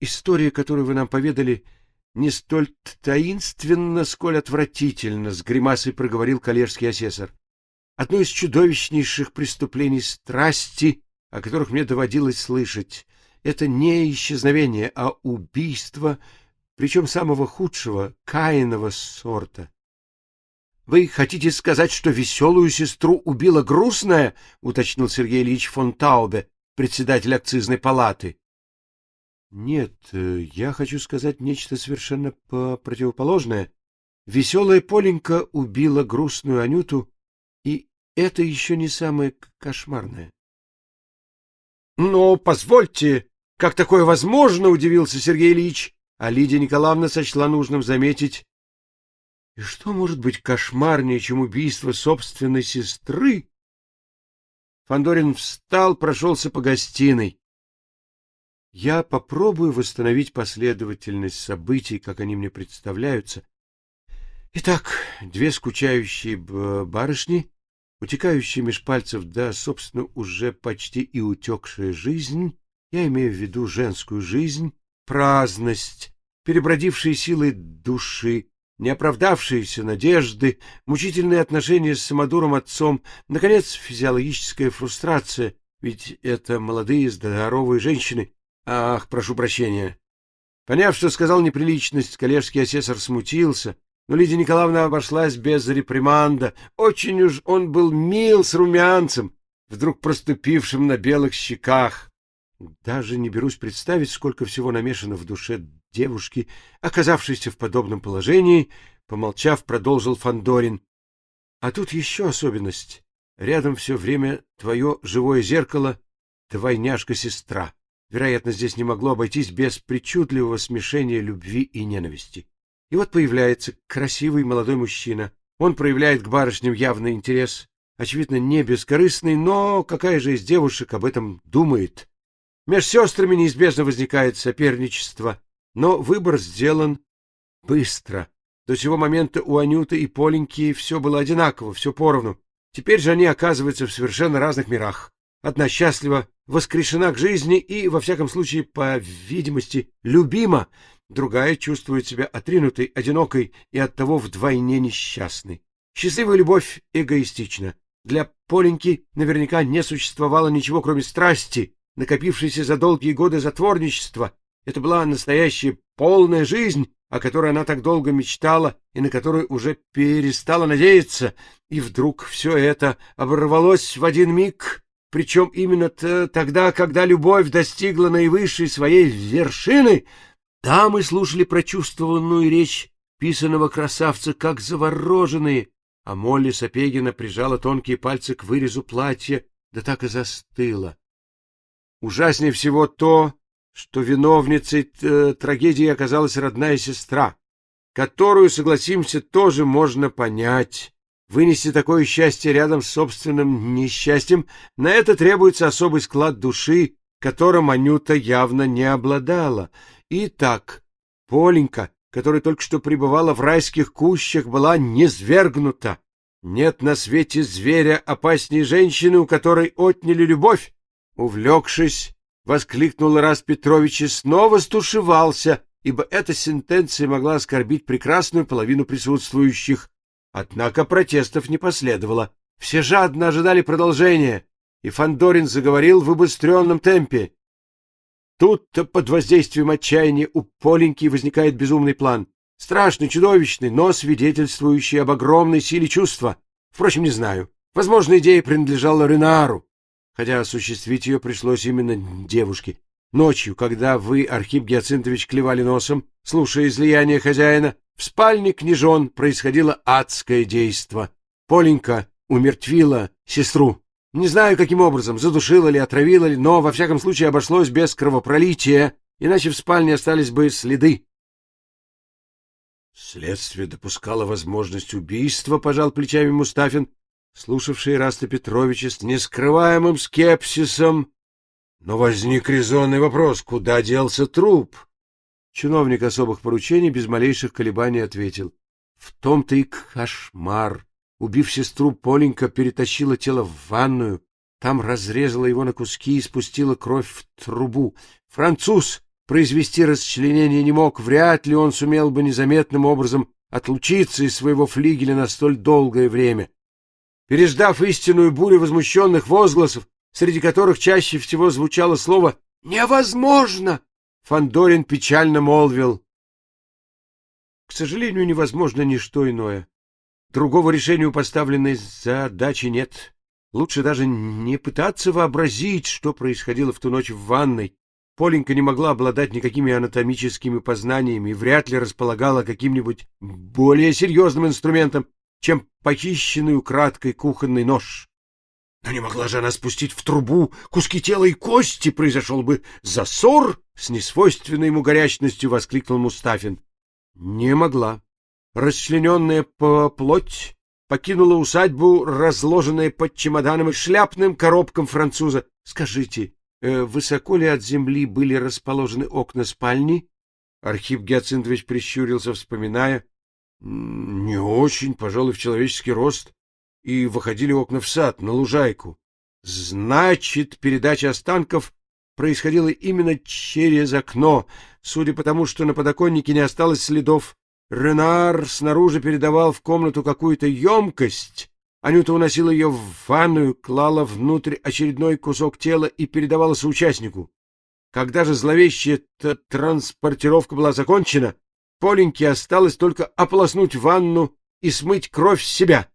История, которую вы нам поведали, не столь таинственна, сколь отвратительно, с гримасой проговорил коллежский асессор. Одно из чудовищнейших преступлений страсти, о которых мне доводилось слышать, это не исчезновение, а убийство, причем самого худшего, каиного сорта. Вы хотите сказать, что веселую сестру убила грустная? уточнил Сергей Ильич фон Таубе, председатель акцизной палаты. Нет, э, я хочу сказать нечто совершенно противоположное. Веселая Поленька убила грустную Анюту, и это еще не самое кошмарное. Но позвольте, как такое возможно, удивился Сергей Ильич, а Лидия Николаевна сочла нужным заметить: и что может быть кошмарнее, чем убийство собственной сестры? Фандорин встал, прошелся по гостиной. Я попробую восстановить последовательность событий, как они мне представляются. Итак, две скучающие барышни, утекающие меж пальцев, да, собственно, уже почти и утекшая жизнь, я имею в виду женскую жизнь, праздность, перебродившие силы души, неоправдавшиеся надежды, мучительные отношения с самодуром отцом, наконец, физиологическая фрустрация, ведь это молодые здоровые женщины. Ах, прошу прощения. Поняв, что сказал неприличность, коллежский асессор смутился, но Лидия Николаевна обошлась без реприманда. Очень уж он был мил с румянцем, вдруг проступившим на белых щеках. Даже не берусь представить, сколько всего намешано в душе девушки, оказавшейся в подобном положении, помолчав, продолжил Фандорин. А тут еще особенность. Рядом все время твое живое зеркало, двойняшка-сестра. Вероятно, здесь не могло обойтись без причудливого смешения любви и ненависти. И вот появляется красивый молодой мужчина. Он проявляет к барышням явный интерес, очевидно, не бескорыстный, но какая же из девушек об этом думает? Меж сестрами неизбежно возникает соперничество, но выбор сделан быстро. До сего момента у Анюты и Поленьки все было одинаково, все поровну. Теперь же они оказываются в совершенно разных мирах. Одна счастлива, воскрешена к жизни и, во всяком случае, по видимости, любима, другая чувствует себя отринутой, одинокой и оттого вдвойне несчастной. Счастливая любовь эгоистична. Для Поленьки наверняка не существовало ничего, кроме страсти, накопившейся за долгие годы затворничества, это была настоящая полная жизнь, о которой она так долго мечтала и на которую уже перестала надеяться, и вдруг все это оборвалось в один миг, причем именно тогда, когда любовь достигла наивысшей своей вершины. Да, мы слушали прочувствованную речь писаного красавца, как завороженные, а Молли Сапегина прижала тонкие пальцы к вырезу платья, да так и застыла. Ужаснее всего то, что виновницей трагедии оказалась родная сестра, которую, согласимся, тоже можно понять. Вынести такое счастье рядом с собственным несчастьем, на это требуется особый склад души, которым Анюта явно не обладала. Итак, Поленька, которая только что пребывала в райских кущах, была низвергнута. Нет на свете зверя опаснее женщины, у которой отняли любовь. Увлекшись, воскликнул раз Петрович и снова стушевался, ибо эта сентенция могла оскорбить прекрасную половину присутствующих. Однако протестов не последовало. Все жадно ожидали продолжения, и Фандорин заговорил в убыстренном темпе. Тут-то под воздействием отчаяния у Поленьки возникает безумный план. Страшный, чудовищный, но свидетельствующий об огромной силе чувства. Впрочем, не знаю. Возможно, идея принадлежала Ренару хотя осуществить ее пришлось именно девушке. Ночью, когда вы, Архип Гиацинтович, клевали носом, слушая излияние хозяина, в спальне княжон происходило адское действо. Поленька умертвила сестру. Не знаю, каким образом, задушила ли, отравила ли, но, во всяком случае, обошлось без кровопролития, иначе в спальне остались бы следы. Следствие допускало возможность убийства, пожал плечами Мустафин, слушавший Эраста Петровича с нескрываемым скепсисом. Но возник резонный вопрос, куда делся труп? Чиновник особых поручений без малейших колебаний ответил. В том-то и кошмар. Убив сестру, Поленька перетащила тело в ванную, там разрезала его на куски и спустила кровь в трубу. Француз произвести расчленение не мог, вряд ли он сумел бы незаметным образом отлучиться из своего флигеля на столь долгое время. Переждав истинную бурю возмущенных возгласов, среди которых чаще всего звучало слово «Невозможно!», Фандорин печально молвил. К сожалению, невозможно ничто иное. Другого решения поставленной задачи нет. Лучше даже не пытаться вообразить, что происходило в ту ночь в ванной. Поленька не могла обладать никакими анатомическими познаниями и вряд ли располагала каким-нибудь более серьезным инструментом, чем похищенный украдкой кухонный нож. Но не могла же она спустить в трубу куски тела и кости, произошел бы засор, с несвойственной ему горячностью воскликнул Мустафин. Не могла. Расчлененная по плоть покинула усадьбу, разложенная под чемоданом и шляпным коробком француза. Скажите, э, высоко ли от земли были расположены окна спальни? Архип Геоцинтович прищурился, вспоминая. Не очень, пожалуй, в человеческий рост. И выходили окна в сад, на лужайку. Значит, передача останков происходила именно через окно, судя по тому, что на подоконнике не осталось следов. Ренар снаружи передавал в комнату какую-то емкость. Анюта уносила ее в ванную, клала внутрь очередной кусок тела и передавала соучастнику. Когда же зловещая транспортировка была закончена, Поленьке осталось только ополоснуть ванну и смыть кровь с себя.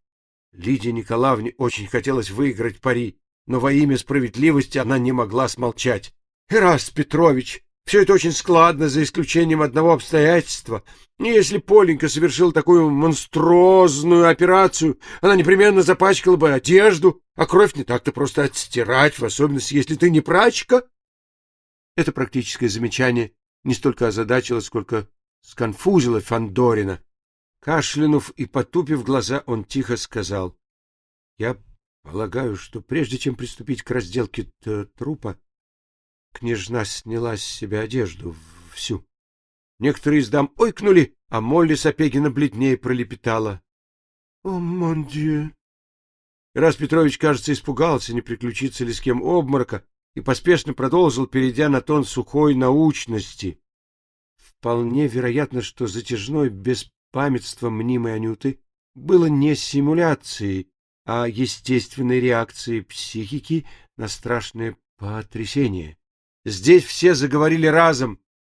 Лидии Николаевне очень хотелось выиграть пари, но во имя справедливости она не могла смолчать. — Ираст Петрович, все это очень складно, за исключением одного обстоятельства. Если Поленька совершила такую монструозную операцию, она непременно запачкала бы одежду, а кровь не так-то просто отстирать, в особенности, если ты не прачка. Это практическое замечание не столько озадачило, сколько сконфузило Фандорина. Кашлянув и потупив глаза, он тихо сказал. — Я полагаю, что прежде чем приступить к разделке трупа, княжна сняла с себя одежду всю. Некоторые из дам ойкнули, а Молли Сапегина бледнее пролепетала. — О, мон дью! Раз Петрович, кажется, испугался, не приключиться ли с кем обморока, и поспешно продолжил, перейдя на тон сухой научности. Вполне вероятно, что затяжное беспамятство мнимой Анюты было не симуляцией, а естественной реакцией психики на страшное потрясение. Здесь все заговорили разом.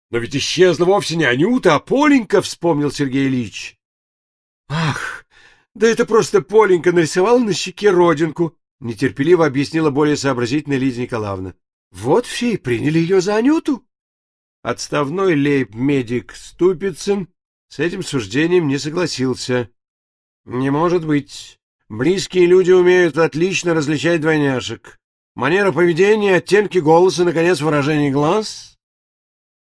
Но ведь исчезла вовсе не Анюта, а Поленька, вспомнил Сергей Ильич. Ах, да это просто Поленька нарисовала на щеке родинку, нетерпеливо объяснила более сообразительная Лидия Николаевна. Вот все и приняли ее за Анюту. Отставной лейб-медик Ступицын с этим суждением не согласился. Не может быть. Близкие люди умеют отлично различать двойняшек. Манера поведения, оттенки голоса, наконец, выражение глаз